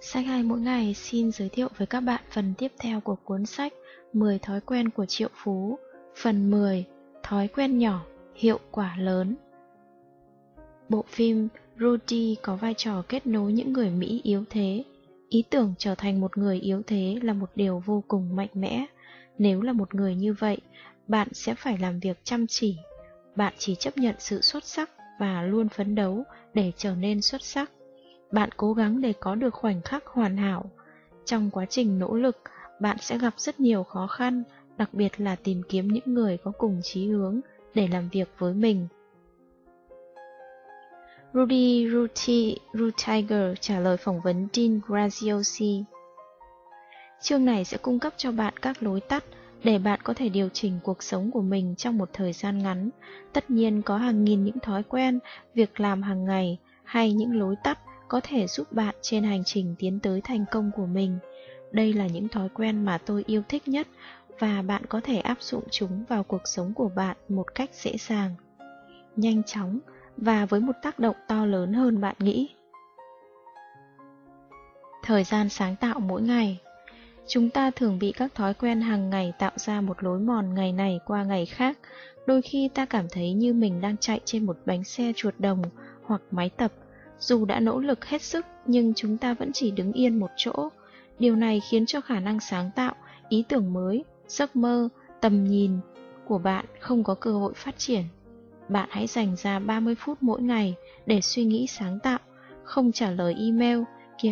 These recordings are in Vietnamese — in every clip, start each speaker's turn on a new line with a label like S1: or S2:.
S1: Sách hay mỗi ngày xin giới thiệu với các bạn phần tiếp theo của cuốn sách 10 thói quen của triệu phú, phần 10 Thói quen nhỏ, hiệu quả lớn. Bộ phim Rudy có vai trò kết nối những người Mỹ yếu thế. Ý tưởng trở thành một người yếu thế là một điều vô cùng mạnh mẽ. Nếu là một người như vậy, bạn sẽ phải làm việc chăm chỉ. Bạn chỉ chấp nhận sự xuất sắc và luôn phấn đấu để trở nên xuất sắc. Bạn cố gắng để có được khoảnh khắc hoàn hảo. Trong quá trình nỗ lực, bạn sẽ gặp rất nhiều khó khăn, đặc biệt là tìm kiếm những người có cùng chí hướng để làm việc với mình. Rudy Ruti Rutiger trả lời phỏng vấn Dean Graziosi. Chương này sẽ cung cấp cho bạn các lối tắt để bạn có thể điều chỉnh cuộc sống của mình trong một thời gian ngắn. Tất nhiên có hàng nghìn những thói quen, việc làm hàng ngày hay những lối tắt có thể giúp bạn trên hành trình tiến tới thành công của mình. Đây là những thói quen mà tôi yêu thích nhất và bạn có thể áp dụng chúng vào cuộc sống của bạn một cách dễ dàng, nhanh chóng và với một tác động to lớn hơn bạn nghĩ. Thời gian sáng tạo mỗi ngày Chúng ta thường bị các thói quen hàng ngày tạo ra một lối mòn ngày này qua ngày khác. Đôi khi ta cảm thấy như mình đang chạy trên một bánh xe chuột đồng hoặc máy tập. Dù đã nỗ lực hết sức nhưng chúng ta vẫn chỉ đứng yên một chỗ. Điều này khiến cho khả năng sáng tạo, ý tưởng mới, giấc mơ, tầm nhìn của bạn không có cơ hội phát triển. Bạn hãy dành ra 30 phút mỗi ngày để suy nghĩ sáng tạo, không trả lời email,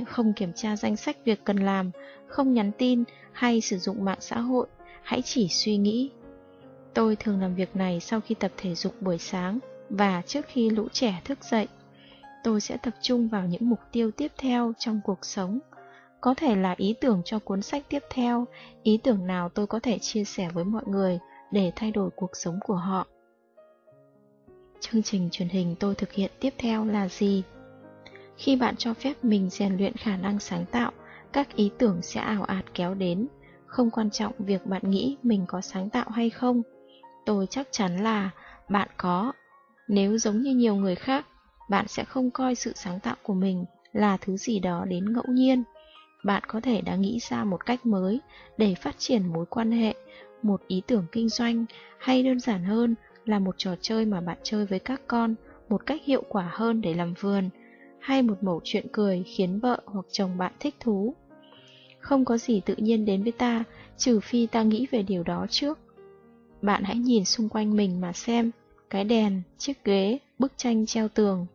S1: không kiểm tra danh sách việc cần làm, không nhắn tin hay sử dụng mạng xã hội, hãy chỉ suy nghĩ. Tôi thường làm việc này sau khi tập thể dục buổi sáng và trước khi lũ trẻ thức dậy. Tôi sẽ tập trung vào những mục tiêu tiếp theo trong cuộc sống. Có thể là ý tưởng cho cuốn sách tiếp theo, ý tưởng nào tôi có thể chia sẻ với mọi người để thay đổi cuộc sống của họ. Chương trình truyền hình tôi thực hiện tiếp theo là gì? Khi bạn cho phép mình rèn luyện khả năng sáng tạo, các ý tưởng sẽ ảo ạt kéo đến. Không quan trọng việc bạn nghĩ mình có sáng tạo hay không. Tôi chắc chắn là bạn có. Nếu giống như nhiều người khác, bạn sẽ không coi sự sáng tạo của mình là thứ gì đó đến ngẫu nhiên. Bạn có thể đã nghĩ ra một cách mới để phát triển mối quan hệ, một ý tưởng kinh doanh hay đơn giản hơn là một trò chơi mà bạn chơi với các con một cách hiệu quả hơn để làm vườn, hay một mẩu chuyện cười khiến vợ hoặc chồng bạn thích thú. Không có gì tự nhiên đến với ta, trừ phi ta nghĩ về điều đó trước. Bạn hãy nhìn xung quanh mình mà xem, cái đèn, chiếc ghế, bức tranh treo tường.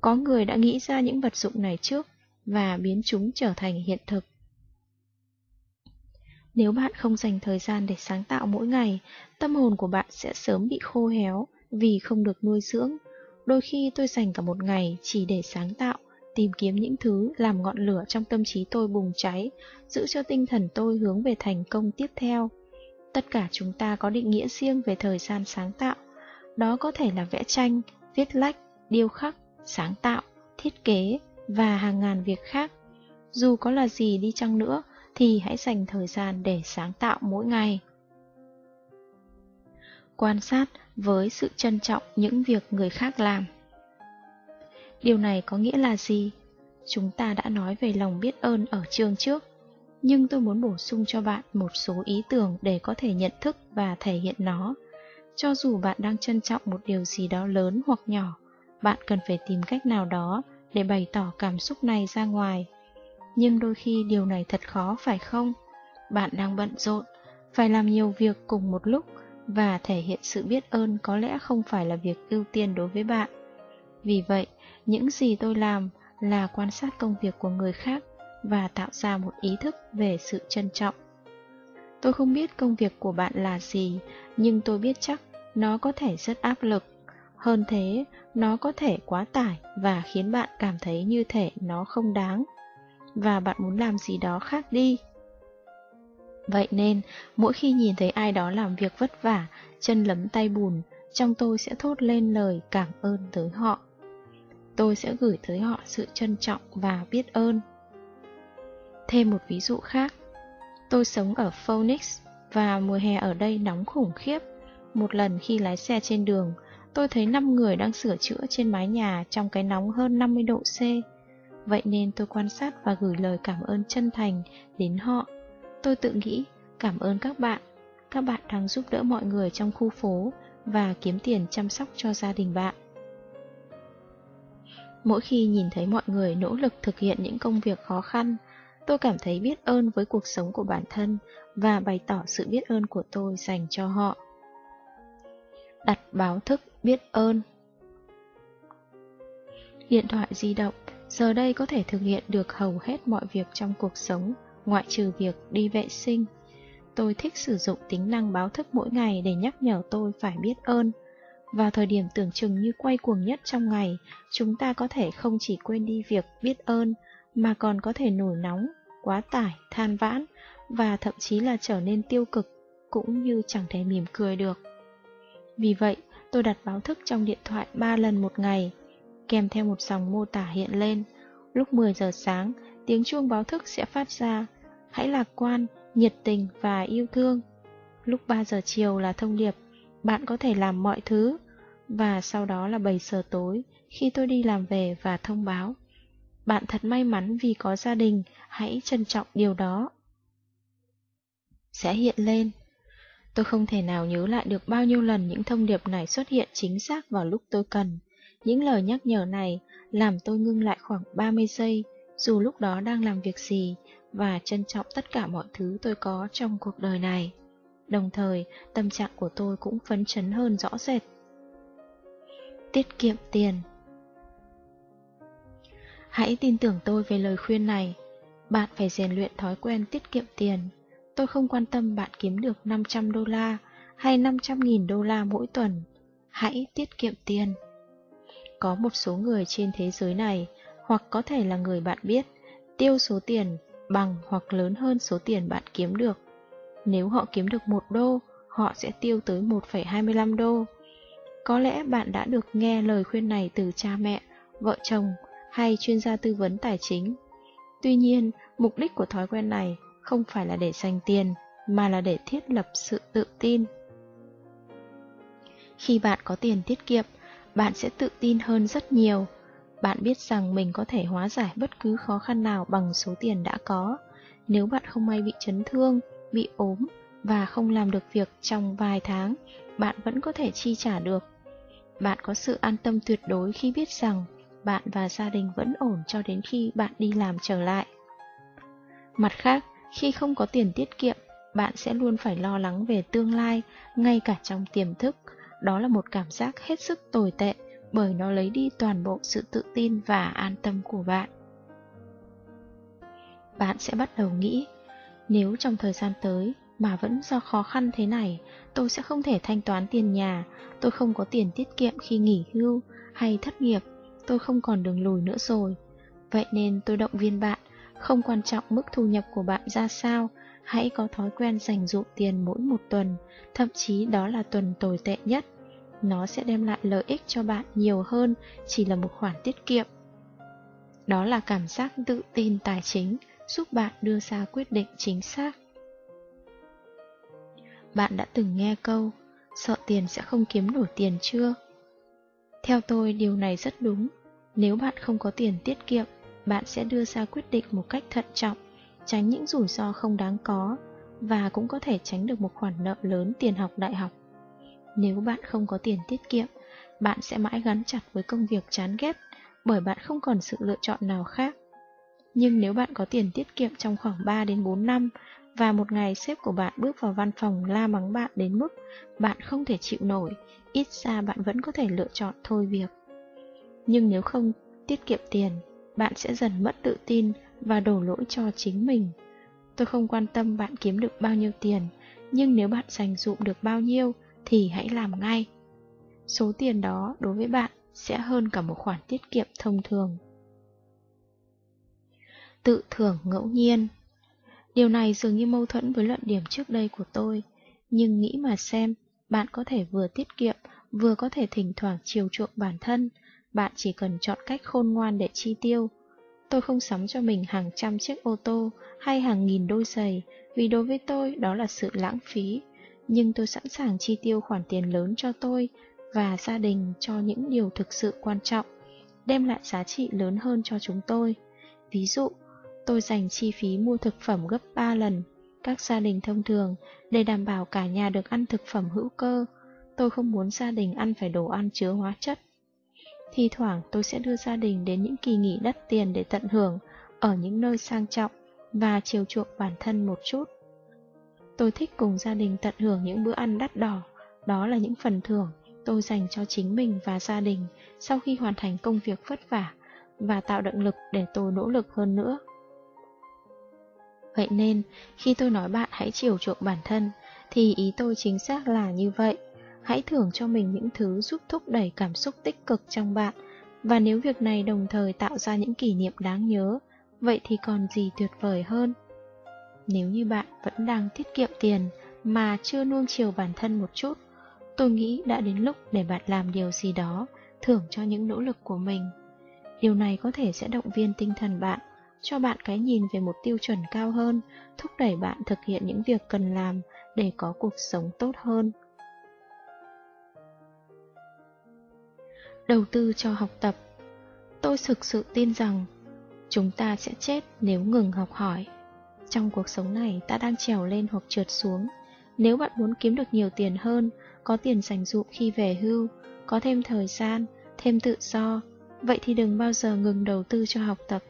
S1: Có người đã nghĩ ra những vật dụng này trước và biến chúng trở thành hiện thực. Nếu bạn không dành thời gian để sáng tạo mỗi ngày, tâm hồn của bạn sẽ sớm bị khô héo vì không được nuôi dưỡng. Đôi khi tôi dành cả một ngày chỉ để sáng tạo, tìm kiếm những thứ làm ngọn lửa trong tâm trí tôi bùng cháy, giữ cho tinh thần tôi hướng về thành công tiếp theo. Tất cả chúng ta có định nghĩa riêng về thời gian sáng tạo. Đó có thể là vẽ tranh, viết lách, điêu khắc, sáng tạo, thiết kế và hàng ngàn việc khác. Dù có là gì đi chăng nữa, thì hãy dành thời gian để sáng tạo mỗi ngày. Quan sát với sự trân trọng những việc người khác làm. Điều này có nghĩa là gì? Chúng ta đã nói về lòng biết ơn ở chương trước, nhưng tôi muốn bổ sung cho bạn một số ý tưởng để có thể nhận thức và thể hiện nó. Cho dù bạn đang trân trọng một điều gì đó lớn hoặc nhỏ, bạn cần phải tìm cách nào đó để bày tỏ cảm xúc này ra ngoài. Nhưng đôi khi điều này thật khó phải không? Bạn đang bận rộn, phải làm nhiều việc cùng một lúc và thể hiện sự biết ơn có lẽ không phải là việc ưu tiên đối với bạn. Vì vậy, những gì tôi làm là quan sát công việc của người khác và tạo ra một ý thức về sự trân trọng. Tôi không biết công việc của bạn là gì, nhưng tôi biết chắc nó có thể rất áp lực. Hơn thế, nó có thể quá tải và khiến bạn cảm thấy như thể nó không đáng. Và bạn muốn làm gì đó khác đi. Vậy nên, mỗi khi nhìn thấy ai đó làm việc vất vả, chân lấm tay bùn, trong tôi sẽ thốt lên lời cảm ơn tới họ tôi sẽ gửi tới họ sự trân trọng và biết ơn. Thêm một ví dụ khác, tôi sống ở Phoenix và mùa hè ở đây nóng khủng khiếp. Một lần khi lái xe trên đường, tôi thấy 5 người đang sửa chữa trên mái nhà trong cái nóng hơn 50 độ C. vậy nên tôi quan sát và gửi lời cảm ơn chân thành đến họ. Tôi tự nghĩ, cảm ơn các bạn. Các bạn đang giúp đỡ mọi người trong khu phố và kiếm tiền chăm sóc cho gia đình bạn. Mỗi khi nhìn thấy mọi người nỗ lực thực hiện những công việc khó khăn, tôi cảm thấy biết ơn với cuộc sống của bản thân và bày tỏ sự biết ơn của tôi dành cho họ. Đặt báo thức biết ơn Điện thoại di động giờ đây có thể thực hiện được hầu hết mọi việc trong cuộc sống, ngoại trừ việc đi vệ sinh. Tôi thích sử dụng tính năng báo thức mỗi ngày để nhắc nhở tôi phải biết ơn. Vào thời điểm tưởng chừng như quay cuồng nhất trong ngày, chúng ta có thể không chỉ quên đi việc biết ơn, mà còn có thể nổi nóng, quá tải, than vãn, và thậm chí là trở nên tiêu cực, cũng như chẳng thể mỉm cười được. Vì vậy, tôi đặt báo thức trong điện thoại 3 lần một ngày, kèm theo một dòng mô tả hiện lên. Lúc 10 giờ sáng, tiếng chuông báo thức sẽ phát ra. Hãy lạc quan, nhiệt tình và yêu thương. Lúc 3 giờ chiều là thông điệp, bạn có thể làm mọi thứ. Và sau đó là 7 giờ tối, khi tôi đi làm về và thông báo. Bạn thật may mắn vì có gia đình, hãy trân trọng điều đó. Sẽ hiện lên. Tôi không thể nào nhớ lại được bao nhiêu lần những thông điệp này xuất hiện chính xác vào lúc tôi cần. Những lời nhắc nhở này làm tôi ngưng lại khoảng 30 giây, dù lúc đó đang làm việc gì, và trân trọng tất cả mọi thứ tôi có trong cuộc đời này. Đồng thời, tâm trạng của tôi cũng phấn chấn hơn rõ rệt. Tiết kiệm tiền Hãy tin tưởng tôi về lời khuyên này. Bạn phải rèn luyện thói quen tiết kiệm tiền. Tôi không quan tâm bạn kiếm được 500 đô la hay 500.000 đô la mỗi tuần. Hãy tiết kiệm tiền. Có một số người trên thế giới này, hoặc có thể là người bạn biết, tiêu số tiền bằng hoặc lớn hơn số tiền bạn kiếm được. Nếu họ kiếm được 1 đô, họ sẽ tiêu tới 1,25 đô. Có lẽ bạn đã được nghe lời khuyên này từ cha mẹ, vợ chồng hay chuyên gia tư vấn tài chính. Tuy nhiên, mục đích của thói quen này không phải là để dành tiền, mà là để thiết lập sự tự tin. Khi bạn có tiền tiết kiệm, bạn sẽ tự tin hơn rất nhiều. Bạn biết rằng mình có thể hóa giải bất cứ khó khăn nào bằng số tiền đã có. Nếu bạn không may bị chấn thương, bị ốm và không làm được việc trong vài tháng, bạn vẫn có thể chi trả được. Bạn có sự an tâm tuyệt đối khi biết rằng bạn và gia đình vẫn ổn cho đến khi bạn đi làm trở lại. Mặt khác, khi không có tiền tiết kiệm, bạn sẽ luôn phải lo lắng về tương lai, ngay cả trong tiềm thức, đó là một cảm giác hết sức tồi tệ bởi nó lấy đi toàn bộ sự tự tin và an tâm của bạn. Bạn sẽ bắt đầu nghĩ, nếu trong thời gian tới mà vẫn do khó khăn thế này, tôi sẽ không thể thanh toán tiền nhà, tôi không có tiền tiết kiệm khi nghỉ hưu hay thất nghiệp, tôi không còn đường lùi nữa rồi. Vậy nên tôi động viên bạn, không quan trọng mức thu nhập của bạn ra sao, hãy có thói quen dành dụm tiền mỗi một tuần, thậm chí đó là tuần tồi tệ nhất. Nó sẽ đem lại lợi ích cho bạn nhiều hơn chỉ là một khoản tiết kiệm. Đó là cảm giác tự tin tài chính giúp bạn đưa ra quyết định chính xác. Bạn đã từng nghe câu, sợ tiền sẽ không kiếm nổi tiền chưa? Theo tôi điều này rất đúng. Nếu bạn không có tiền tiết kiệm, bạn sẽ đưa ra quyết định một cách thận trọng tránh những rủi ro không đáng có và cũng có thể tránh được một khoản nợ lớn tiền học đại học. Nếu bạn không có tiền tiết kiệm, bạn sẽ mãi gắn chặt với công việc chán ghét bởi bạn không còn sự lựa chọn nào khác. Nhưng nếu bạn có tiền tiết kiệm trong khoảng 3 đến 4 năm và một ngày sếp của bạn bước vào văn phòng la mắng bạn đến mức bạn không thể chịu nổi, ít ra bạn vẫn có thể lựa chọn thôi việc. Nhưng nếu không tiết kiệm tiền, bạn sẽ dần mất tự tin và đổ lỗi cho chính mình. Tôi không quan tâm bạn kiếm được bao nhiêu tiền, nhưng nếu bạn dành dụm được bao nhiêu thì hãy làm ngay. Số tiền đó đối với bạn sẽ hơn cả một khoản tiết kiệm thông thường. Tự thưởng ngẫu nhiên Điều này dường như mâu thuẫn với luận điểm trước đây của tôi, nhưng nghĩ mà xem, bạn có thể vừa tiết kiệm, vừa có thể thỉnh thoảng chiều chuộng bản thân, bạn chỉ cần chọn cách khôn ngoan để chi tiêu, Tôi không sắm cho mình hàng trăm chiếc ô tô hay hàng nghìn đôi giày, vì đối với tôi đó là sự lãng phí. Nhưng tôi sẵn sàng chi tiêu khoản tiền lớn cho tôi và gia đình cho những điều thực sự quan trọng, đem lại giá trị lớn hơn cho chúng tôi. Ví dụ, tôi dành chi phí mua thực phẩm gấp 3 lần các gia đình thông thường để đảm bảo cả nhà được ăn thực phẩm hữu cơ. Tôi không muốn gia đình ăn phải đồ ăn chứa hóa chất. Thì thoảng tôi sẽ đưa gia đình đến những kỳ nghỉ đắt tiền để tận hưởng ở những nơi sang trọng và chiều chuộng bản thân một chút. Tôi thích cùng gia đình tận hưởng những bữa ăn đắt đỏ, đó là những phần thưởng tôi dành cho chính mình và gia đình sau khi hoàn thành công việc vất vả và tạo động lực để tôi nỗ lực hơn nữa. Vậy nên, khi tôi nói bạn hãy chiều chuộng bản thân, thì ý tôi chính xác là như vậy. Hãy thưởng cho mình những thứ giúp thúc đẩy cảm xúc tích cực trong bạn, và nếu việc này đồng thời tạo ra những kỷ niệm đáng nhớ, vậy thì còn gì tuyệt vời hơn. Nếu như bạn vẫn đang tiết kiệm tiền mà chưa nuông chiều bản thân một chút, tôi nghĩ đã đến lúc để bạn làm điều gì đó, thưởng cho những nỗ lực của mình. Điều này có thể sẽ động viên tinh thần bạn cho bạn cái nhìn về một tiêu chuẩn cao hơn, thúc đẩy bạn thực hiện những việc cần làm để có cuộc sống tốt hơn. Đầu tư cho học tập Tôi thực sự tin rằng chúng ta sẽ chết nếu ngừng học hỏi. Trong cuộc sống này ta đang trèo lên hoặc trượt xuống. Nếu bạn muốn kiếm được nhiều tiền hơn, có tiền dành dụm khi về hưu, có thêm thời gian, thêm tự do, vậy thì đừng bao giờ ngừng đầu tư cho học tập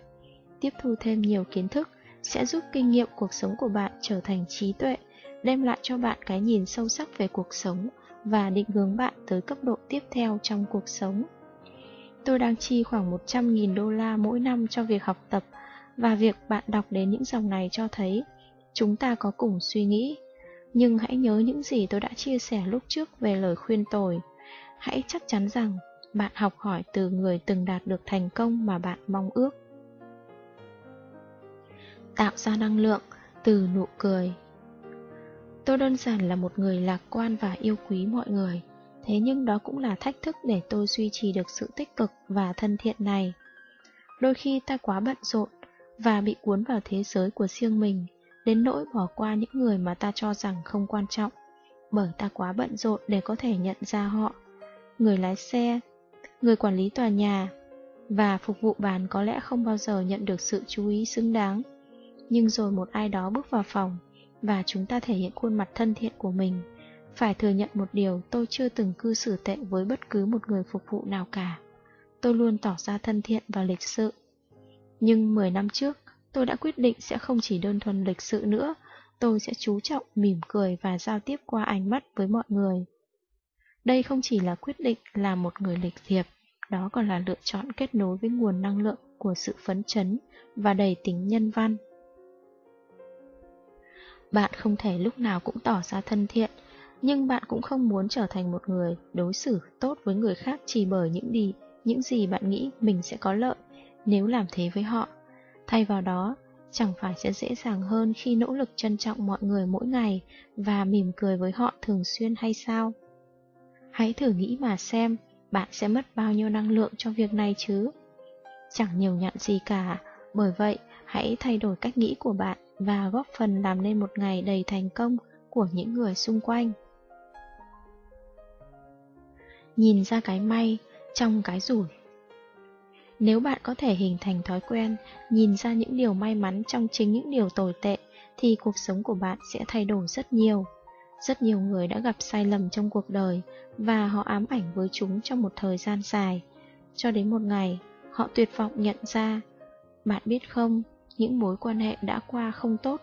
S1: tiếp thu thêm nhiều kiến thức sẽ giúp kinh nghiệm cuộc sống của bạn trở thành trí tuệ, đem lại cho bạn cái nhìn sâu sắc về cuộc sống và định hướng bạn tới cấp độ tiếp theo trong cuộc sống. Tôi đang chi khoảng 100.000 đô la mỗi năm cho việc học tập, và việc bạn đọc đến những dòng này cho thấy chúng ta có cùng suy nghĩ. Nhưng hãy nhớ những gì tôi đã chia sẻ lúc trước về lời khuyên tồi. Hãy chắc chắn rằng bạn học hỏi từ người từng đạt được thành công mà bạn mong ước tạo ra năng lượng từ nụ cười. Tôi đơn giản là một người lạc quan và yêu quý mọi người, thế nhưng đó cũng là thách thức để tôi duy trì được sự tích cực và thân thiện này. Đôi khi ta quá bận rộn và bị cuốn vào thế giới của riêng mình, đến nỗi bỏ qua những người mà ta cho rằng không quan trọng, bởi ta quá bận rộn để có thể nhận ra họ. Người lái xe, người quản lý tòa nhà và phục vụ bàn có lẽ không bao giờ nhận được sự chú ý xứng đáng nhưng rồi một ai đó bước vào phòng và chúng ta thể hiện khuôn mặt thân thiện của mình. Phải thừa nhận một điều tôi chưa từng cư xử tệ với bất cứ một người phục vụ nào cả. Tôi luôn tỏ ra thân thiện và lịch sự. Nhưng 10 năm trước, tôi đã quyết định sẽ không chỉ đơn thuần lịch sự nữa, tôi sẽ chú trọng mỉm cười và giao tiếp qua ánh mắt với mọi người. Đây không chỉ là quyết định là một người lịch thiệp, đó còn là lựa chọn kết nối với nguồn năng lượng của sự phấn chấn và đầy tính nhân văn. Bạn không thể lúc nào cũng tỏ ra thân thiện, nhưng bạn cũng không muốn trở thành một người đối xử tốt với người khác chỉ bởi những gì, những gì bạn nghĩ mình sẽ có lợi nếu làm thế với họ. Thay vào đó, chẳng phải sẽ dễ dàng hơn khi nỗ lực trân trọng mọi người mỗi ngày và mỉm cười với họ thường xuyên hay sao? Hãy thử nghĩ mà xem, bạn sẽ mất bao nhiêu năng lượng cho việc này chứ? Chẳng nhiều nhận gì cả, bởi vậy hãy thay đổi cách nghĩ của bạn và góp phần làm nên một ngày đầy thành công của những người xung quanh. Nhìn ra cái may trong cái rủi Nếu bạn có thể hình thành thói quen nhìn ra những điều may mắn trong chính những điều tồi tệ thì cuộc sống của bạn sẽ thay đổi rất nhiều. Rất nhiều người đã gặp sai lầm trong cuộc đời và họ ám ảnh với chúng trong một thời gian dài. Cho đến một ngày, họ tuyệt vọng nhận ra. Bạn biết không, những mối quan hệ đã qua không tốt,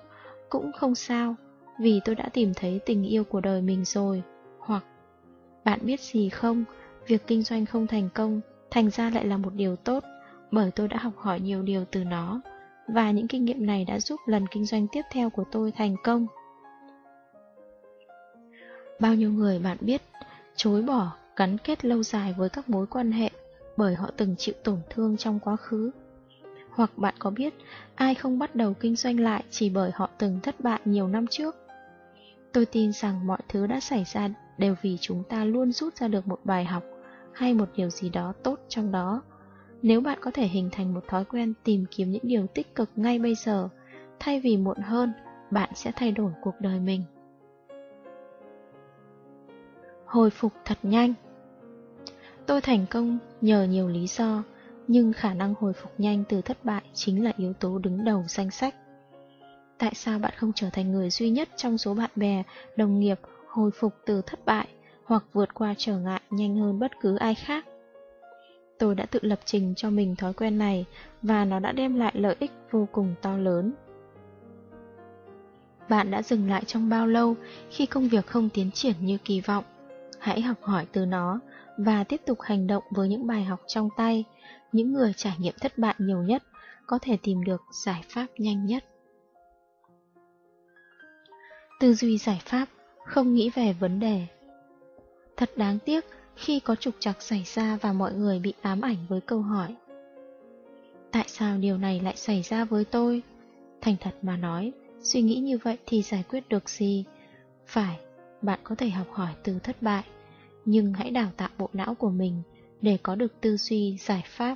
S1: cũng không sao, vì tôi đã tìm thấy tình yêu của đời mình rồi. Hoặc, bạn biết gì không, việc kinh doanh không thành công, thành ra lại là một điều tốt, bởi tôi đã học hỏi nhiều điều từ nó, và những kinh nghiệm này đã giúp lần kinh doanh tiếp theo của tôi thành công. Bao nhiêu người bạn biết, chối bỏ, gắn kết lâu dài với các mối quan hệ bởi họ từng chịu tổn thương trong quá khứ hoặc bạn có biết ai không bắt đầu kinh doanh lại chỉ bởi họ từng thất bại nhiều năm trước? Tôi tin rằng mọi thứ đã xảy ra đều vì chúng ta luôn rút ra được một bài học hay một điều gì đó tốt trong đó. Nếu bạn có thể hình thành một thói quen tìm kiếm những điều tích cực ngay bây giờ, thay vì muộn hơn, bạn sẽ thay đổi cuộc đời mình. Hồi phục thật nhanh Tôi thành công nhờ nhiều lý do, nhưng khả năng hồi phục nhanh từ thất bại chính là yếu tố đứng đầu danh sách. Tại sao bạn không trở thành người duy nhất trong số bạn bè, đồng nghiệp hồi phục từ thất bại hoặc vượt qua trở ngại nhanh hơn bất cứ ai khác? Tôi đã tự lập trình cho mình thói quen này và nó đã đem lại lợi ích vô cùng to lớn. Bạn đã dừng lại trong bao lâu khi công việc không tiến triển như kỳ vọng? Hãy học hỏi từ nó và tiếp tục hành động với những bài học trong tay. Những người trải nghiệm thất bại nhiều nhất có thể tìm được giải pháp nhanh nhất. Tư duy giải pháp, không nghĩ về vấn đề. Thật đáng tiếc khi có trục trặc xảy ra và mọi người bị ám ảnh với câu hỏi. Tại sao điều này lại xảy ra với tôi? Thành thật mà nói, suy nghĩ như vậy thì giải quyết được gì? Phải, bạn có thể học hỏi từ thất bại, nhưng hãy đào tạo bộ não của mình để có được tư duy giải pháp.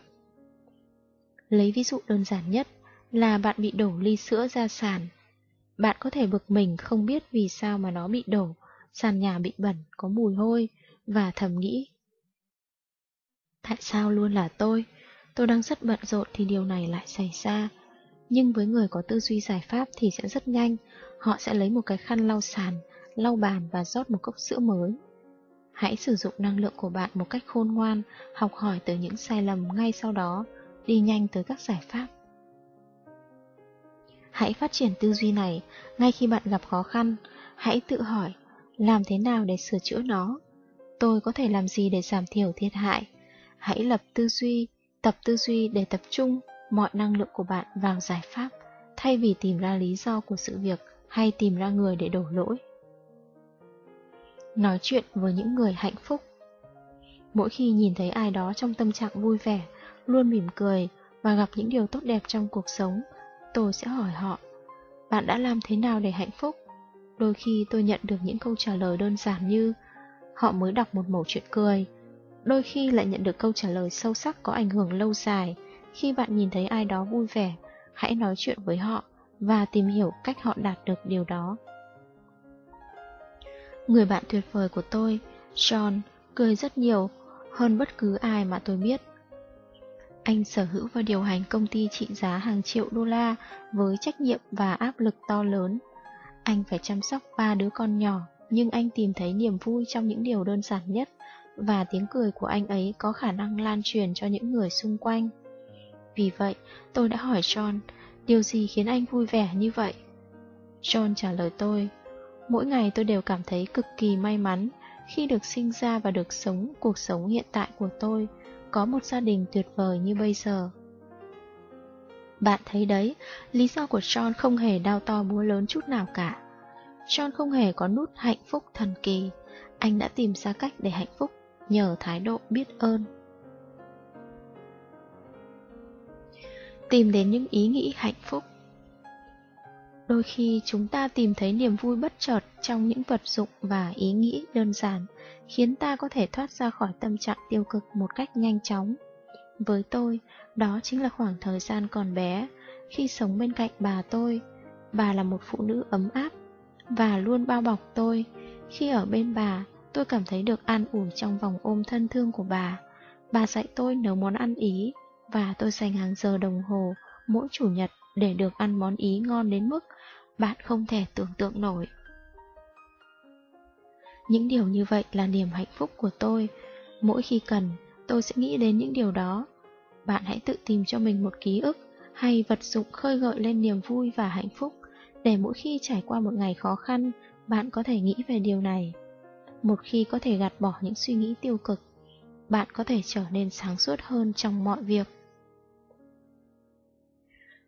S1: Lấy ví dụ đơn giản nhất là bạn bị đổ ly sữa ra sàn. Bạn có thể bực mình không biết vì sao mà nó bị đổ, sàn nhà bị bẩn, có mùi hôi, và thầm nghĩ. Tại sao luôn là tôi? Tôi đang rất bận rộn thì điều này lại xảy ra. Nhưng với người có tư duy giải pháp thì sẽ rất nhanh, họ sẽ lấy một cái khăn lau sàn, lau bàn và rót một cốc sữa mới. Hãy sử dụng năng lượng của bạn một cách khôn ngoan, học hỏi từ những sai lầm ngay sau đó, đi nhanh tới các giải pháp. Hãy phát triển tư duy này ngay khi bạn gặp khó khăn, hãy tự hỏi làm thế nào để sửa chữa nó. Tôi có thể làm gì để giảm thiểu thiệt hại? Hãy lập tư duy, tập tư duy để tập trung mọi năng lượng của bạn vào giải pháp, thay vì tìm ra lý do của sự việc hay tìm ra người để đổ lỗi. Nói chuyện với những người hạnh phúc Mỗi khi nhìn thấy ai đó trong tâm trạng vui vẻ, luôn mỉm cười và gặp những điều tốt đẹp trong cuộc sống, tôi sẽ hỏi họ, bạn đã làm thế nào để hạnh phúc? Đôi khi tôi nhận được những câu trả lời đơn giản như, họ mới đọc một mẩu chuyện cười. Đôi khi lại nhận được câu trả lời sâu sắc có ảnh hưởng lâu dài. Khi bạn nhìn thấy ai đó vui vẻ, hãy nói chuyện với họ và tìm hiểu cách họ đạt được điều đó. Người bạn tuyệt vời của tôi, John, cười rất nhiều, hơn bất cứ ai mà tôi biết. Anh sở hữu và điều hành công ty trị giá hàng triệu đô la với trách nhiệm và áp lực to lớn. Anh phải chăm sóc ba đứa con nhỏ nhưng anh tìm thấy niềm vui trong những điều đơn giản nhất, và tiếng cười của anh ấy có khả năng lan truyền cho những người xung quanh. Vì vậy, tôi đã hỏi John, điều gì khiến anh vui vẻ như vậy? John trả lời tôi, mỗi ngày tôi đều cảm thấy cực kỳ may mắn khi được sinh ra và được sống cuộc sống hiện tại của tôi, có một gia đình tuyệt vời như bây giờ. Bạn thấy đấy, lý do của John không hề đau to búa lớn chút nào cả. John không hề có nút hạnh phúc thần kỳ. Anh đã tìm ra cách để hạnh phúc nhờ thái độ biết ơn. Tìm đến những ý nghĩ hạnh phúc Đôi khi chúng ta tìm thấy niềm vui bất chợt trong những vật dụng và ý nghĩ đơn giản, khiến ta có thể thoát ra khỏi tâm trạng tiêu cực một cách nhanh chóng. Với tôi, đó chính là khoảng thời gian còn bé, khi sống bên cạnh bà tôi. Bà là một phụ nữ ấm áp, và luôn bao bọc tôi. Khi ở bên bà, tôi cảm thấy được an ủi trong vòng ôm thân thương của bà. Bà dạy tôi nấu món ăn Ý, và tôi dành hàng giờ đồng hồ mỗi chủ nhật để được ăn món Ý ngon đến mức bạn không thể tưởng tượng nổi. Những điều như vậy là niềm hạnh phúc của tôi. Mỗi khi cần, tôi sẽ nghĩ đến những điều đó. Bạn hãy tự tìm cho mình một ký ức hay vật dụng khơi gợi lên niềm vui và hạnh phúc để mỗi khi trải qua một ngày khó khăn, bạn có thể nghĩ về điều này. Một khi có thể gạt bỏ những suy nghĩ tiêu cực, bạn có thể trở nên sáng suốt hơn trong mọi việc.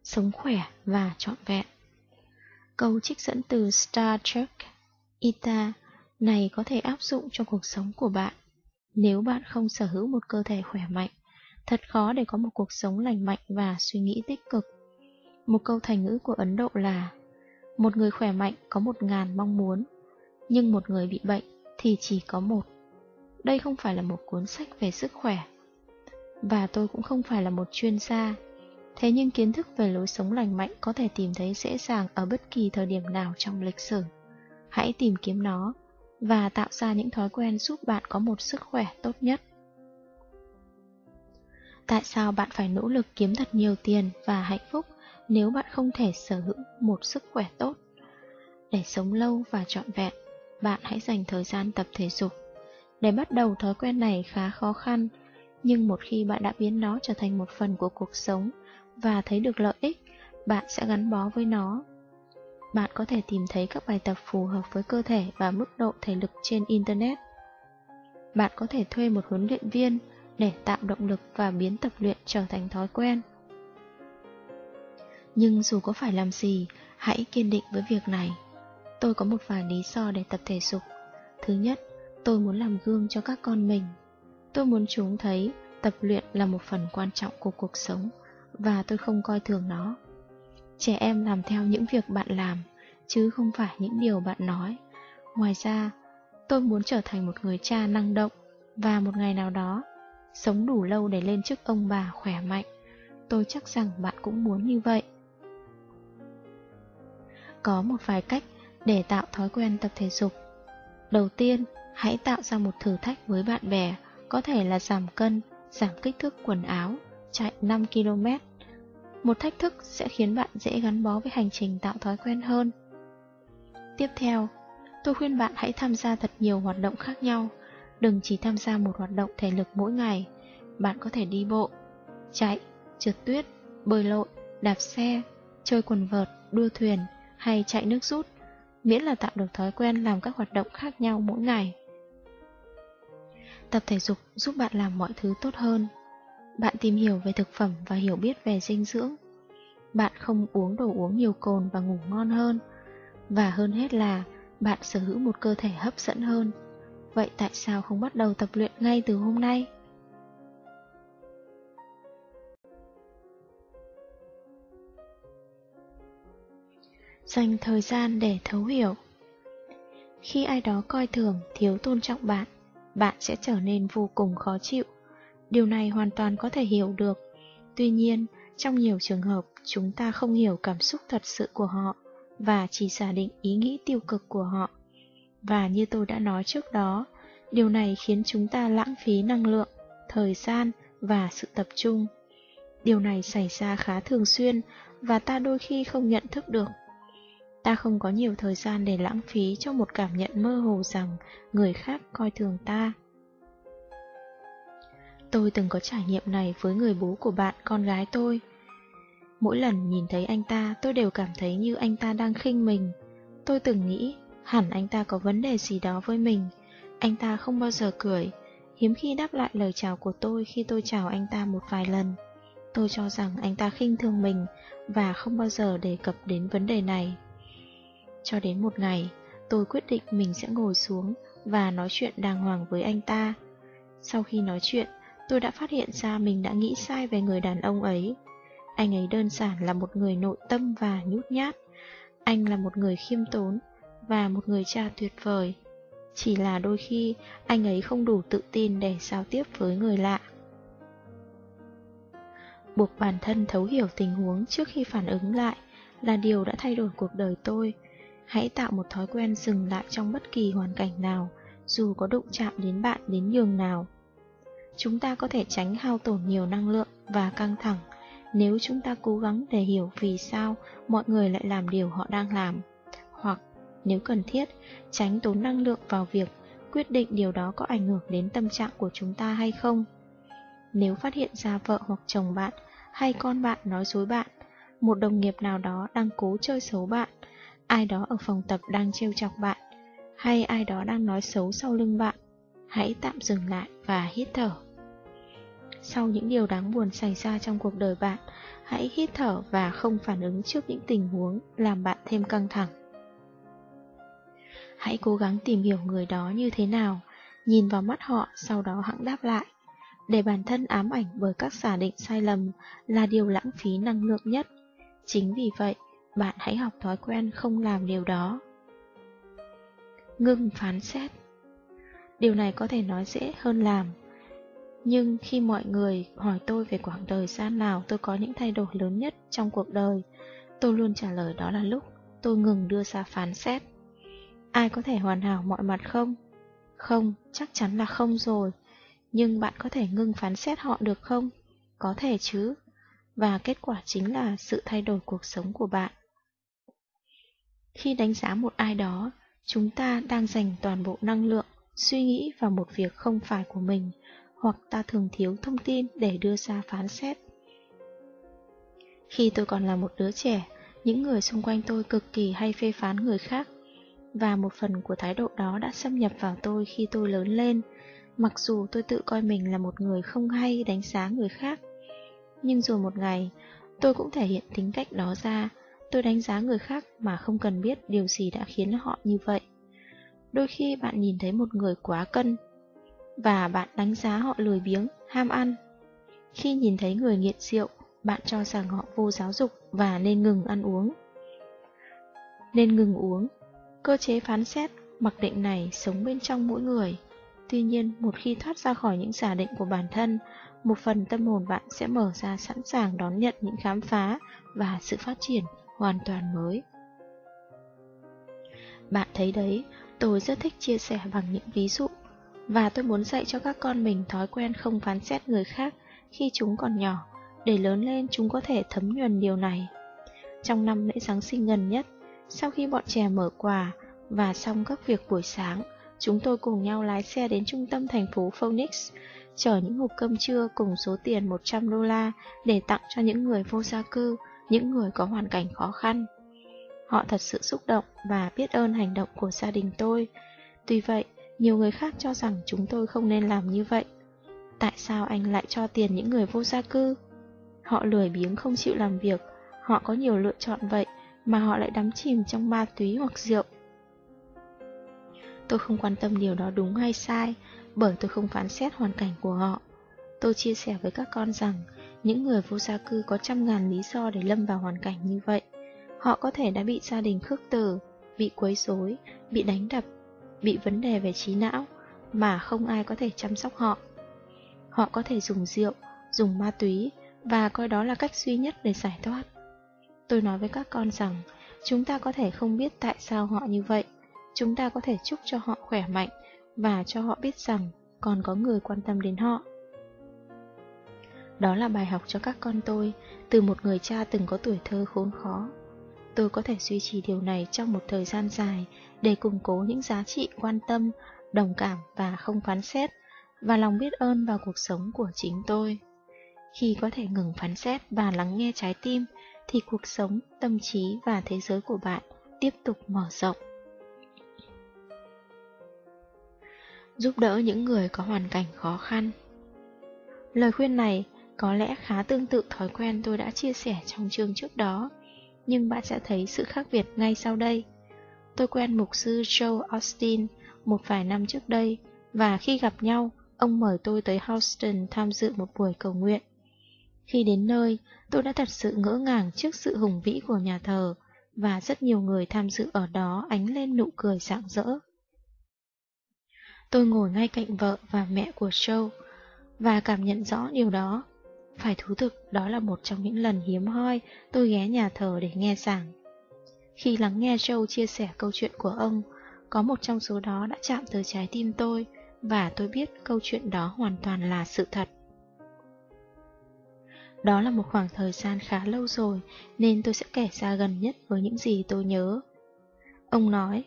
S1: Sống khỏe và trọn vẹn Câu trích dẫn từ Star Trek Ita này có thể áp dụng cho cuộc sống của bạn. Nếu bạn không sở hữu một cơ thể khỏe mạnh, thật khó để có một cuộc sống lành mạnh và suy nghĩ tích cực. Một câu thành ngữ của Ấn Độ là một người khỏe mạnh có một ngàn mong muốn, nhưng một người bị bệnh thì chỉ có một. Đây không phải là một cuốn sách về sức khỏe, và tôi cũng không phải là một chuyên gia. Thế nhưng kiến thức về lối sống lành mạnh có thể tìm thấy dễ dàng ở bất kỳ thời điểm nào trong lịch sử. Hãy tìm kiếm nó và tạo ra những thói quen giúp bạn có một sức khỏe tốt nhất. Tại sao bạn phải nỗ lực kiếm thật nhiều tiền và hạnh phúc nếu bạn không thể sở hữu một sức khỏe tốt? Để sống lâu và trọn vẹn, bạn hãy dành thời gian tập thể dục. Để bắt đầu thói quen này khá khó khăn, nhưng một khi bạn đã biến nó trở thành một phần của cuộc sống và thấy được lợi ích, bạn sẽ gắn bó với nó. Bạn có thể tìm thấy các bài tập phù hợp với cơ thể và mức độ thể lực trên Internet. Bạn có thể thuê một huấn luyện viên để tạo động lực và biến tập luyện trở thành thói quen. Nhưng dù có phải làm gì, hãy kiên định với việc này. Tôi có một vài lý do để tập thể dục. Thứ nhất, tôi muốn làm gương cho các con mình. Tôi muốn chúng thấy tập luyện là một phần quan trọng của cuộc sống và tôi không coi thường nó. Trẻ em làm theo những việc bạn làm, chứ không phải những điều bạn nói. Ngoài ra, tôi muốn trở thành một người cha năng động và một ngày nào đó sống đủ lâu để lên chức ông bà khỏe mạnh. Tôi chắc rằng bạn cũng muốn như vậy. Có một vài cách để tạo thói quen tập thể dục. Đầu tiên, hãy tạo ra một thử thách với bạn bè, có thể là giảm cân, giảm kích thước quần áo, chạy 5 km. Một thách thức sẽ khiến bạn dễ gắn bó với hành trình tạo thói quen hơn. Tiếp theo, tôi khuyên bạn hãy tham gia thật nhiều hoạt động khác nhau, đừng chỉ tham gia một hoạt động thể lực mỗi ngày. Bạn có thể đi bộ, chạy, trượt tuyết, bơi lội, đạp xe, chơi quần vợt, đua thuyền hay chạy nước rút miễn là tạo được thói quen làm các hoạt động khác nhau mỗi ngày. Tập thể dục giúp bạn làm mọi thứ tốt hơn. Bạn tìm hiểu về thực phẩm và hiểu biết về dinh dưỡng. Bạn không uống đồ uống nhiều cồn và ngủ ngon hơn. Và hơn hết là bạn sở hữu một cơ thể hấp dẫn hơn. Vậy tại sao không bắt đầu tập luyện ngay từ hôm nay? dành thời gian để thấu hiểu. Khi ai đó coi thường, thiếu tôn trọng bạn, bạn sẽ trở nên vô cùng khó chịu. Điều này hoàn toàn có thể hiểu được. Tuy nhiên, trong nhiều trường hợp, chúng ta không hiểu cảm xúc thật sự của họ và chỉ giả định ý nghĩ tiêu cực của họ. Và như tôi đã nói trước đó, điều này khiến chúng ta lãng phí năng lượng, thời gian và sự tập trung. Điều này xảy ra khá thường xuyên và ta đôi khi không nhận thức được. Ta không có nhiều thời gian để lãng phí cho một cảm nhận mơ hồ rằng người khác coi thường ta. Tôi từng có trải nghiệm này với người bố của bạn con gái tôi. Mỗi lần nhìn thấy anh ta, tôi đều cảm thấy như anh ta đang khinh mình. Tôi từng nghĩ, hẳn anh ta có vấn đề gì đó với mình. Anh ta không bao giờ cười, hiếm khi đáp lại lời chào của tôi khi tôi chào anh ta một vài lần. Tôi cho rằng anh ta khinh thường mình và không bao giờ đề cập đến vấn đề này. Cho đến một ngày, tôi quyết định mình sẽ ngồi xuống và nói chuyện đàng hoàng với anh ta. Sau khi nói chuyện, tôi đã phát hiện ra mình đã nghĩ sai về người đàn ông ấy. Anh ấy đơn giản là một người nội tâm và nhút nhát. Anh là một người khiêm tốn và một người cha tuyệt vời. Chỉ là đôi khi anh ấy không đủ tự tin để giao tiếp với người lạ. Buộc bản thân thấu hiểu tình huống trước khi phản ứng lại là điều đã thay đổi cuộc đời tôi Hãy tạo một thói quen dừng lại trong bất kỳ hoàn cảnh nào, dù có đụng chạm đến bạn đến nhường nào. Chúng ta có thể tránh hao tổn nhiều năng lượng và căng thẳng nếu chúng ta cố gắng để hiểu vì sao mọi người lại làm điều họ đang làm. Hoặc, nếu cần thiết, tránh tốn năng lượng vào việc quyết định điều đó có ảnh hưởng đến tâm trạng của chúng ta hay không. Nếu phát hiện ra vợ hoặc chồng bạn hay con bạn nói dối bạn, một đồng nghiệp nào đó đang cố chơi xấu bạn, ai đó ở phòng tập đang trêu chọc bạn, hay ai đó đang nói xấu sau lưng bạn, hãy tạm dừng lại và hít thở. Sau những điều đáng buồn xảy ra trong cuộc đời bạn, hãy hít thở và không phản ứng trước những tình huống làm bạn thêm căng thẳng. Hãy cố gắng tìm hiểu người đó như thế nào, nhìn vào mắt họ sau đó hãng đáp lại. Để bản thân ám ảnh bởi các giả định sai lầm là điều lãng phí năng lượng nhất. Chính vì vậy, bạn hãy học thói quen không làm điều đó. Ngưng phán xét Điều này có thể nói dễ hơn làm. Nhưng khi mọi người hỏi tôi về khoảng thời gian nào tôi có những thay đổi lớn nhất trong cuộc đời, tôi luôn trả lời đó là lúc tôi ngừng đưa ra phán xét. Ai có thể hoàn hảo mọi mặt không? Không, chắc chắn là không rồi. Nhưng bạn có thể ngưng phán xét họ được không? có thể chứ. Và kết quả chính là sự thay đổi cuộc sống của bạn. Khi đánh giá một ai đó, chúng ta đang dành toàn bộ năng lượng, suy nghĩ vào một việc không phải của mình, hoặc ta thường thiếu thông tin để đưa ra phán xét. Khi tôi còn là một đứa trẻ, những người xung quanh tôi cực kỳ hay phê phán người khác, và một phần của thái độ đó đã xâm nhập vào tôi khi tôi lớn lên, mặc dù tôi tự coi mình là một người không hay đánh giá người khác. Nhưng rồi một ngày, tôi cũng thể hiện tính cách đó ra, tôi đánh giá người khác mà không cần biết điều gì đã khiến họ như vậy. Đôi khi bạn nhìn thấy một người quá cân, và bạn đánh giá họ lười biếng, ham ăn. Khi nhìn thấy người nghiện rượu, bạn cho rằng họ vô giáo dục và nên ngừng ăn uống. Nên ngừng uống. Cơ chế phán xét, mặc định này sống bên trong mỗi người. Tuy nhiên, một khi thoát ra khỏi những giả định của bản thân, một phần tâm hồn bạn sẽ mở ra sẵn sàng đón nhận những khám phá và sự phát triển hoàn toàn mới. Bạn thấy đấy, tôi rất thích chia sẻ bằng những ví dụ, và tôi muốn dạy cho các con mình thói quen không phán xét người khác khi chúng còn nhỏ, để lớn lên chúng có thể thấm nhuần điều này. Trong năm lễ Giáng sinh gần nhất, sau khi bọn trẻ mở quà và xong các việc buổi sáng, chúng tôi cùng nhau lái xe đến trung tâm thành phố Phoenix, chở những hộp cơm trưa cùng số tiền 100 đô la để tặng cho những người vô gia cư, những người có hoàn cảnh khó khăn. Họ thật sự xúc động và biết ơn hành động của gia đình tôi. Tuy vậy, nhiều người khác cho rằng chúng tôi không nên làm như vậy. Tại sao anh lại cho tiền những người vô gia cư? Họ lười biếng không chịu làm việc, họ có nhiều lựa chọn vậy mà họ lại đắm chìm trong ma túy hoặc rượu. Tôi không quan tâm điều đó đúng hay sai, bởi tôi không phán xét hoàn cảnh của họ. Tôi chia sẻ với các con rằng, những người vô gia cư có trăm ngàn lý do để lâm vào hoàn cảnh như vậy. Họ có thể đã bị gia đình khước từ, bị quấy rối, bị đánh đập, bị vấn đề về trí não, mà không ai có thể chăm sóc họ. Họ có thể dùng rượu, dùng ma túy, và coi đó là cách duy nhất để giải thoát. Tôi nói với các con rằng, chúng ta có thể không biết tại sao họ như vậy, chúng ta có thể chúc cho họ khỏe mạnh và cho họ biết rằng còn có người quan tâm đến họ. Đó là bài học cho các con tôi từ một người cha từng có tuổi thơ khốn khó. Tôi có thể duy trì điều này trong một thời gian dài để củng cố những giá trị quan tâm, đồng cảm và không phán xét, và lòng biết ơn vào cuộc sống của chính tôi. Khi có thể ngừng phán xét và lắng nghe trái tim, thì cuộc sống, tâm trí và thế giới của bạn tiếp tục mở rộng. Giúp đỡ những người có hoàn cảnh khó khăn Lời khuyên này có lẽ khá tương tự thói quen tôi đã chia sẻ trong chương trước đó, nhưng bạn sẽ thấy sự khác biệt ngay sau đây. Tôi quen mục sư Joe Austin một vài năm trước đây, và khi gặp nhau, ông mời tôi tới Houston tham dự một buổi cầu nguyện. Khi đến nơi, tôi đã thật sự ngỡ ngàng trước sự hùng vĩ của nhà thờ, và rất nhiều người tham dự ở đó ánh lên nụ cười rạng rỡ. Tôi ngồi ngay cạnh vợ và mẹ của Joe, và cảm nhận rõ điều đó. Phải thú thực, đó là một trong những lần hiếm hoi tôi ghé nhà thờ để nghe giảng. Khi lắng nghe Joe chia sẻ câu chuyện của ông, có một trong số đó đã chạm tới trái tim tôi, và tôi biết câu chuyện đó hoàn toàn là sự thật. Đó là một khoảng thời gian khá lâu rồi, nên tôi sẽ kể ra gần nhất với những gì tôi nhớ. Ông nói,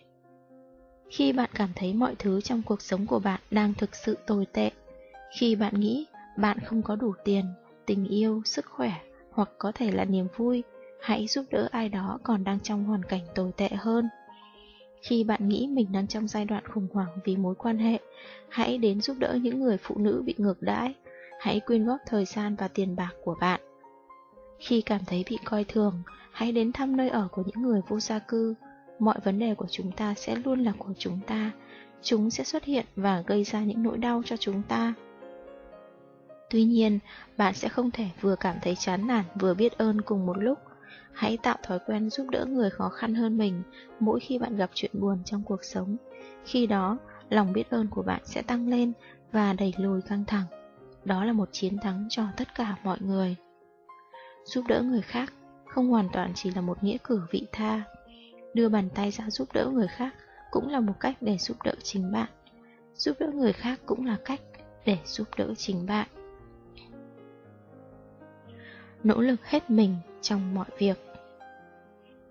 S1: khi bạn cảm thấy mọi thứ trong cuộc sống của bạn đang thực sự tồi tệ, khi bạn nghĩ bạn không có đủ tiền, tình yêu, sức khỏe hoặc có thể là niềm vui, hãy giúp đỡ ai đó còn đang trong hoàn cảnh tồi tệ hơn. Khi bạn nghĩ mình đang trong giai đoạn khủng hoảng vì mối quan hệ, hãy đến giúp đỡ những người phụ nữ bị ngược đãi, hãy quyên góp thời gian và tiền bạc của bạn. Khi cảm thấy bị coi thường, hãy đến thăm nơi ở của những người vô gia cư. Mọi vấn đề của chúng ta sẽ luôn là của chúng ta. Chúng sẽ xuất hiện và gây ra những nỗi đau cho chúng ta. Tuy nhiên, bạn sẽ không thể vừa cảm thấy chán nản vừa biết ơn cùng một lúc. Hãy tạo thói quen giúp đỡ người khó khăn hơn mình mỗi khi bạn gặp chuyện buồn trong cuộc sống. Khi đó, lòng biết ơn của bạn sẽ tăng lên và đẩy lùi căng thẳng. Đó là một chiến thắng cho tất cả mọi người. Giúp đỡ người khác không hoàn toàn chỉ là một nghĩa cử vị tha. Đưa bàn tay ra giúp đỡ người khác cũng là một cách để giúp đỡ chính bạn. Giúp đỡ người khác cũng là cách để giúp đỡ chính bạn nỗ lực hết mình trong mọi việc.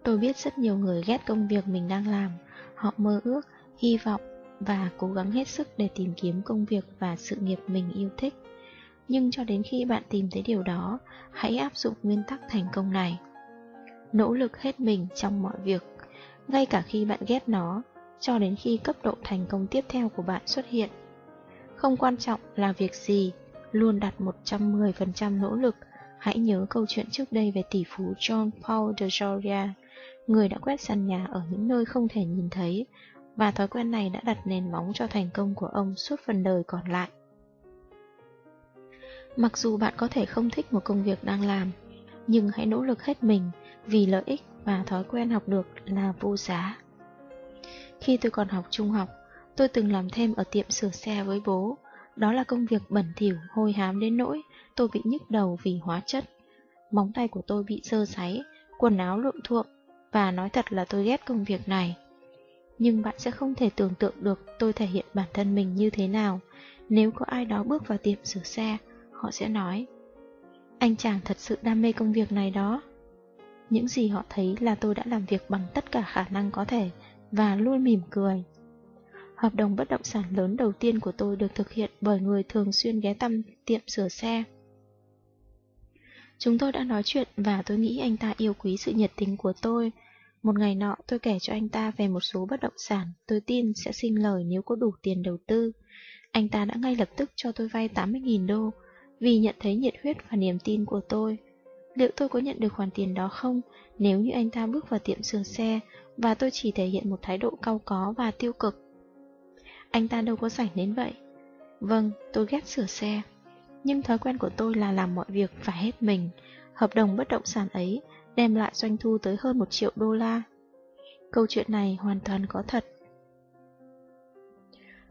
S1: Tôi biết rất nhiều người ghét công việc mình đang làm, họ mơ ước, hy vọng và cố gắng hết sức để tìm kiếm công việc và sự nghiệp mình yêu thích. Nhưng cho đến khi bạn tìm thấy điều đó, hãy áp dụng nguyên tắc thành công này. Nỗ lực hết mình trong mọi việc, ngay cả khi bạn ghét nó, cho đến khi cấp độ thành công tiếp theo của bạn xuất hiện. Không quan trọng là việc gì, luôn đặt 110% nỗ lực. Hãy nhớ câu chuyện trước đây về tỷ phú John Paul de Joria, người đã quét sàn nhà ở những nơi không thể nhìn thấy, và thói quen này đã đặt nền móng cho thành công của ông suốt phần đời còn lại. Mặc dù bạn có thể không thích một công việc đang làm, nhưng hãy nỗ lực hết mình vì lợi ích và thói quen học được là vô giá. Khi tôi còn học trung học, tôi từng làm thêm ở tiệm sửa xe với bố. Đó là công việc bẩn thỉu, hôi hám đến nỗi tôi bị nhức đầu vì hóa chất. Móng tay của tôi bị sơ sáy, quần áo lụm thuộm và nói thật là tôi ghét công việc này. Nhưng bạn sẽ không thể tưởng tượng được tôi thể hiện bản thân mình như thế nào nếu có ai đó bước vào tiệm sửa xe, họ sẽ nói Anh chàng thật sự đam mê công việc này đó. Những gì họ thấy là tôi đã làm việc bằng tất cả khả năng có thể và luôn mỉm cười. Hợp đồng bất động sản lớn đầu tiên của tôi được thực hiện bởi người thường xuyên ghé thăm tiệm sửa xe. Chúng tôi đã nói chuyện và tôi nghĩ anh ta yêu quý sự nhiệt tình của tôi. Một ngày nọ tôi kể cho anh ta về một số bất động sản tôi tin sẽ sinh lời nếu có đủ tiền đầu tư. Anh ta đã ngay lập tức cho tôi vay 80.000 đô vì nhận thấy nhiệt huyết và niềm tin của tôi. Liệu tôi có nhận được khoản tiền đó không nếu như anh ta bước vào tiệm sửa xe và tôi chỉ thể hiện một thái độ cau có và tiêu cực? Anh ta đâu có rảnh đến vậy. Vâng, tôi ghét sửa xe. Nhưng thói quen của tôi là làm mọi việc phải hết mình. Hợp đồng bất động sản ấy đem lại doanh thu tới hơn một triệu đô la. Câu chuyện này hoàn toàn có thật.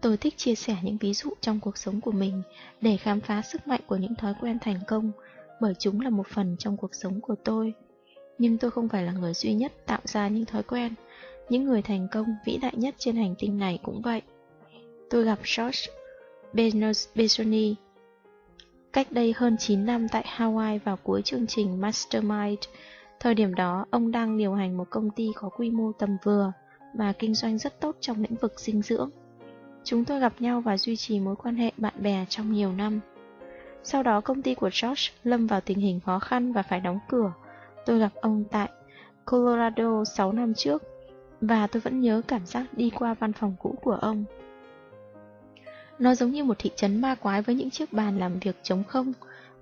S1: Tôi thích chia sẻ những ví dụ trong cuộc sống của mình để khám phá sức mạnh của những thói quen thành công, bởi chúng là một phần trong cuộc sống của tôi. Nhưng tôi không phải là người duy nhất tạo ra những thói quen. Những người thành công vĩ đại nhất trên hành tinh này cũng vậy. Tôi gặp George Bezos cách đây hơn 9 năm tại Hawaii vào cuối chương trình Mastermind. Thời điểm đó, ông đang điều hành một công ty có quy mô tầm vừa và kinh doanh rất tốt trong lĩnh vực dinh dưỡng. Chúng tôi gặp nhau và duy trì mối quan hệ bạn bè trong nhiều năm. Sau đó công ty của George lâm vào tình hình khó khăn và phải đóng cửa. Tôi gặp ông tại Colorado 6 năm trước và tôi vẫn nhớ cảm giác đi qua văn phòng cũ của ông. Nó giống như một thị trấn ma quái với những chiếc bàn làm việc trống không.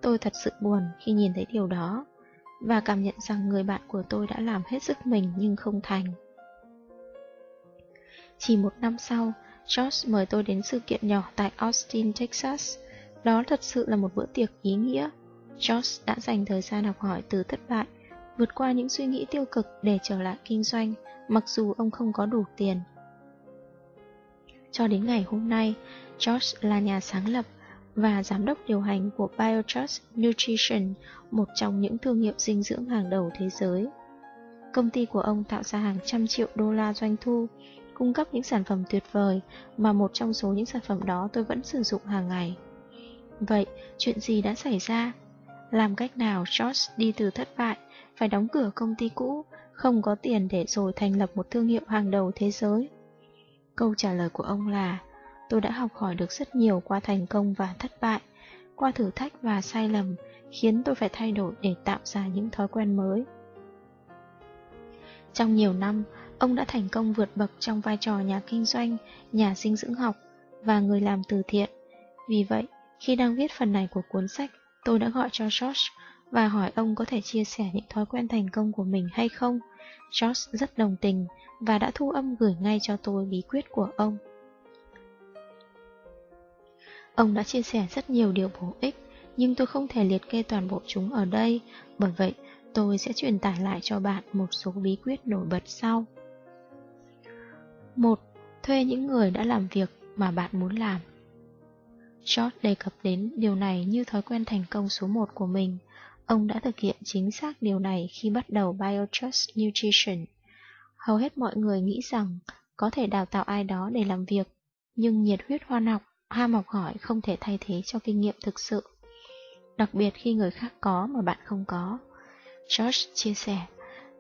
S1: Tôi thật sự buồn khi nhìn thấy điều đó và cảm nhận rằng người bạn của tôi đã làm hết sức mình nhưng không thành. Chỉ một năm sau, George mời tôi đến sự kiện nhỏ tại Austin, Texas. Đó thật sự là một bữa tiệc ý nghĩa. George đã dành thời gian học hỏi từ thất bại, vượt qua những suy nghĩ tiêu cực để trở lại kinh doanh, mặc dù ông không có đủ tiền. Cho đến ngày hôm nay, George là nhà sáng lập và giám đốc điều hành của BioTrust Nutrition, một trong những thương hiệu dinh dưỡng hàng đầu thế giới. Công ty của ông tạo ra hàng trăm triệu đô la doanh thu, cung cấp những sản phẩm tuyệt vời mà một trong số những sản phẩm đó tôi vẫn sử dụng hàng ngày. Vậy, chuyện gì đã xảy ra? Làm cách nào George đi từ thất bại, phải đóng cửa công ty cũ, không có tiền để rồi thành lập một thương hiệu hàng đầu thế giới? Câu trả lời của ông là Tôi đã học hỏi được rất nhiều qua thành công và thất bại, qua thử thách và sai lầm, khiến tôi phải thay đổi để tạo ra những thói quen mới. Trong nhiều năm, ông đã thành công vượt bậc trong vai trò nhà kinh doanh, nhà dinh dưỡng học và người làm từ thiện. Vì vậy, khi đang viết phần này của cuốn sách, tôi đã gọi cho George và hỏi ông có thể chia sẻ những thói quen thành công của mình hay không. George rất đồng tình và đã thu âm gửi ngay cho tôi bí quyết của ông. Ông đã chia sẻ rất nhiều điều bổ ích, nhưng tôi không thể liệt kê toàn bộ chúng ở đây, bởi vậy tôi sẽ truyền tải lại cho bạn một số bí quyết nổi bật sau. 1. Thuê những người đã làm việc mà bạn muốn làm. George đề cập đến điều này như thói quen thành công số 1 của mình. Ông đã thực hiện chính xác điều này khi bắt đầu BioTrust Nutrition. Hầu hết mọi người nghĩ rằng có thể đào tạo ai đó để làm việc, nhưng nhiệt huyết hoa học ham học hỏi không thể thay thế cho kinh nghiệm thực sự. đặc biệt khi người khác có mà bạn không có. George chia sẻ,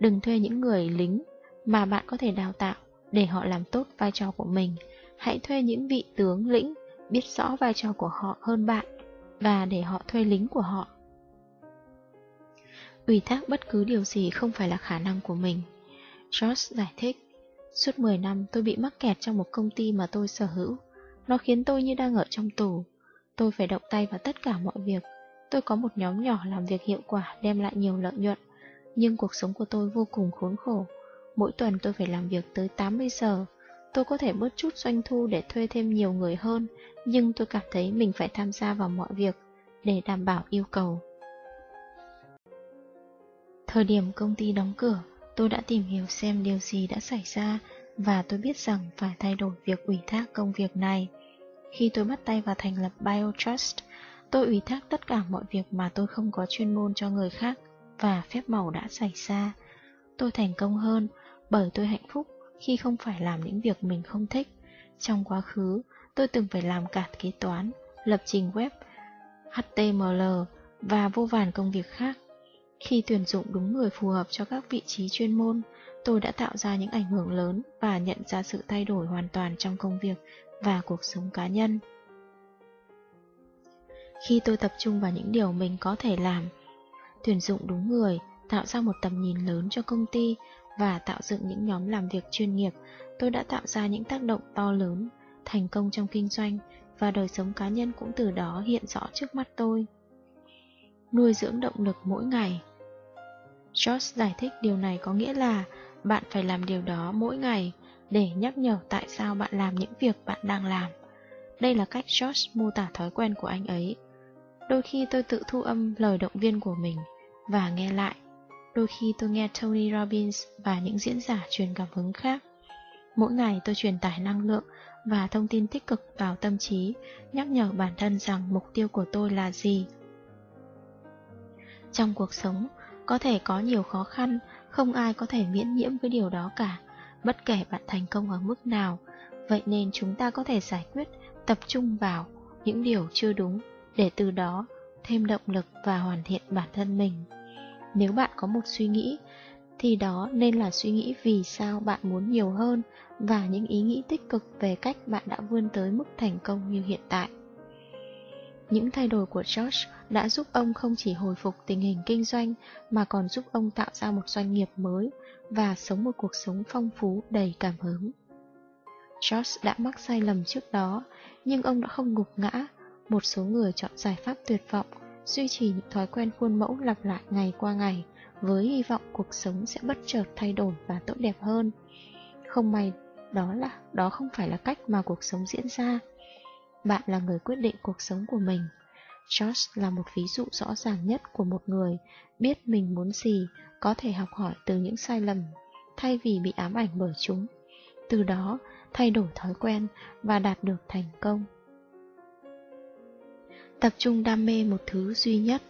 S1: đừng thuê những người lính mà bạn có thể đào tạo để họ làm tốt vai trò của mình. Hãy thuê những vị tướng lĩnh biết rõ vai trò của họ hơn bạn và để họ thuê lính của họ. Ủy thác bất cứ điều gì không phải là khả năng của mình. George giải thích, suốt 10 năm tôi bị mắc kẹt trong một công ty mà tôi sở hữu. Nó khiến tôi như đang ở trong tù. Tôi phải động tay vào tất cả mọi việc. Tôi có một nhóm nhỏ làm việc hiệu quả đem lại nhiều lợi nhuận, nhưng cuộc sống của tôi vô cùng khốn khổ. Mỗi tuần tôi phải làm việc tới 80 giờ. Tôi có thể bớt chút doanh thu để thuê thêm nhiều người hơn, nhưng tôi cảm thấy mình phải tham gia vào mọi việc để đảm bảo yêu cầu. Thời điểm công ty đóng cửa, tôi đã tìm hiểu xem điều gì đã xảy ra và tôi biết rằng phải thay đổi việc ủy thác công việc này. Khi tôi bắt tay vào thành lập BioTrust, tôi ủy thác tất cả mọi việc mà tôi không có chuyên môn cho người khác và phép màu đã xảy ra. Tôi thành công hơn bởi tôi hạnh phúc khi không phải làm những việc mình không thích. Trong quá khứ, tôi từng phải làm cả kế toán, lập trình web, HTML và vô vàn công việc khác. Khi tuyển dụng đúng người phù hợp cho các vị trí chuyên môn, tôi đã tạo ra những ảnh hưởng lớn và nhận ra sự thay đổi hoàn toàn trong công việc và cuộc sống cá nhân. Khi tôi tập trung vào những điều mình có thể làm, tuyển dụng đúng người, tạo ra một tầm nhìn lớn cho công ty và tạo dựng những nhóm làm việc chuyên nghiệp, tôi đã tạo ra những tác động to lớn, thành công trong kinh doanh và đời sống cá nhân cũng từ đó hiện rõ trước mắt tôi. Nuôi dưỡng động lực mỗi ngày George giải thích điều này có nghĩa là bạn phải làm điều đó mỗi ngày để nhắc nhở tại sao bạn làm những việc bạn đang làm. Đây là cách George mô tả thói quen của anh ấy. Đôi khi tôi tự thu âm lời động viên của mình và nghe lại. Đôi khi tôi nghe Tony Robbins và những diễn giả truyền cảm hứng khác. Mỗi ngày tôi truyền tải năng lượng và thông tin tích cực vào tâm trí, nhắc nhở bản thân rằng mục tiêu của tôi là gì. Trong cuộc sống, có thể có nhiều khó khăn, không ai có thể miễn nhiễm với điều đó cả, bất kể bạn thành công ở mức nào. Vậy nên chúng ta có thể giải quyết, tập trung vào những điều chưa đúng, để từ đó thêm động lực và hoàn thiện bản thân mình. Nếu bạn có một suy nghĩ, thì đó nên là suy nghĩ vì sao bạn muốn nhiều hơn và những ý nghĩ tích cực về cách bạn đã vươn tới mức thành công như hiện tại. Những thay đổi của George đã giúp ông không chỉ hồi phục tình hình kinh doanh mà còn giúp ông tạo ra một doanh nghiệp mới và sống một cuộc sống phong phú đầy cảm hứng. George đã mắc sai lầm trước đó, nhưng ông đã không gục ngã. Một số người chọn giải pháp tuyệt vọng, duy trì những thói quen khuôn mẫu lặp lại ngày qua ngày, với hy vọng cuộc sống sẽ bất chợt thay đổi và tốt đẹp hơn. Không may, đó là đó không phải là cách mà cuộc sống diễn ra. Bạn là người quyết định cuộc sống của mình. George là một ví dụ rõ ràng nhất của một người biết mình muốn gì, có thể học hỏi từ những sai lầm, thay vì bị ám ảnh bởi chúng. Từ đó, thay đổi thói quen và đạt được thành công. Tập trung đam mê một thứ duy nhất.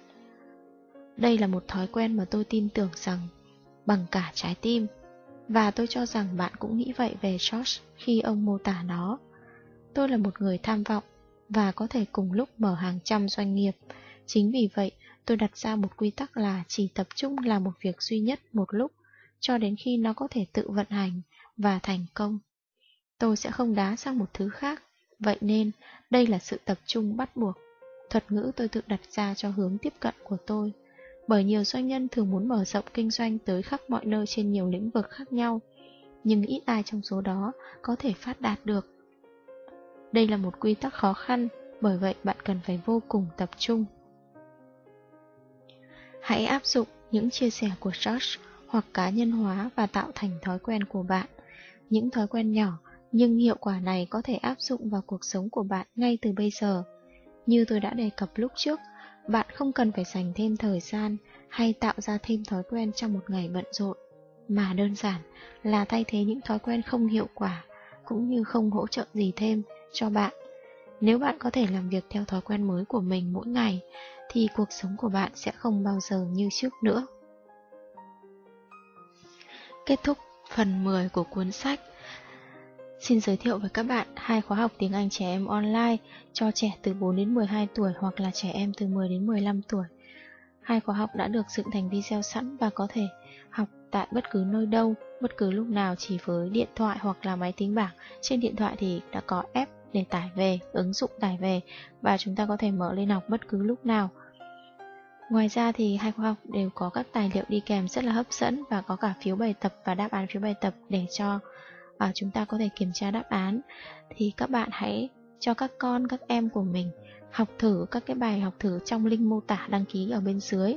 S1: Đây là một thói quen mà tôi tin tưởng rằng bằng cả trái tim, và tôi cho rằng bạn cũng nghĩ vậy về George khi ông mô tả nó. Tôi là một người tham vọng và có thể cùng lúc mở hàng trăm doanh nghiệp. Chính vì vậy, tôi đặt ra một quy tắc là chỉ tập trung làm một việc duy nhất một lúc, cho đến khi nó có thể tự vận hành và thành công. Tôi sẽ không đá sang một thứ khác, vậy nên đây là sự tập trung bắt buộc. Thuật ngữ tôi tự đặt ra cho hướng tiếp cận của tôi, bởi nhiều doanh nhân thường muốn mở rộng kinh doanh tới khắp mọi nơi trên nhiều lĩnh vực khác nhau, nhưng ít ai trong số đó có thể phát đạt được đây là một quy tắc khó khăn, bởi vậy bạn cần phải vô cùng tập trung. Hãy áp dụng những chia sẻ của Josh hoặc cá nhân hóa và tạo thành thói quen của bạn. Những thói quen nhỏ nhưng hiệu quả này có thể áp dụng vào cuộc sống của bạn ngay từ bây giờ. Như tôi đã đề cập lúc trước, bạn không cần phải dành thêm thời gian hay tạo ra thêm thói quen trong một ngày bận rộn, mà đơn giản là thay thế những thói quen không hiệu quả cũng như không hỗ trợ gì thêm cho bạn. Nếu bạn có thể làm việc theo thói quen mới của mình mỗi ngày, thì cuộc sống của bạn sẽ không bao giờ như trước nữa. Kết thúc phần 10 của cuốn sách Xin giới thiệu với các bạn hai khóa học tiếng Anh trẻ em online cho trẻ từ 4 đến 12 tuổi hoặc là trẻ em từ 10 đến 15 tuổi. Hai khóa học đã được dựng thành video sẵn và có thể học tại bất cứ nơi đâu, bất cứ lúc nào chỉ với điện thoại hoặc là máy tính bảng. Trên điện thoại thì đã có app để tải về, ứng dụng tải về và chúng ta có thể mở lên học bất cứ lúc nào. Ngoài ra thì hai khóa học đều có các tài liệu đi kèm rất là hấp dẫn và có cả phiếu bài tập và đáp án phiếu bài tập để cho à, chúng ta có thể kiểm tra đáp án. Thì các bạn hãy cho các con, các em của mình học thử các cái bài học thử trong link mô tả đăng ký ở bên dưới.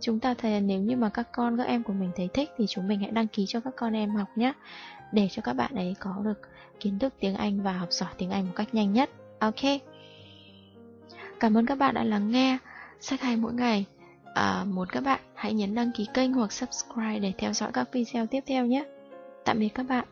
S1: Chúng ta thấy nếu như mà các con, các em của mình thấy thích thì chúng mình hãy đăng ký cho các con em học nhé. Để cho các bạn ấy có được kiến thức tiếng Anh và học giỏi tiếng Anh một cách nhanh nhất. Ok. Cảm ơn các bạn đã lắng nghe sách hay mỗi ngày. À, muốn các bạn hãy nhấn đăng ký kênh hoặc subscribe để theo dõi các video tiếp theo nhé. Tạm biệt các bạn.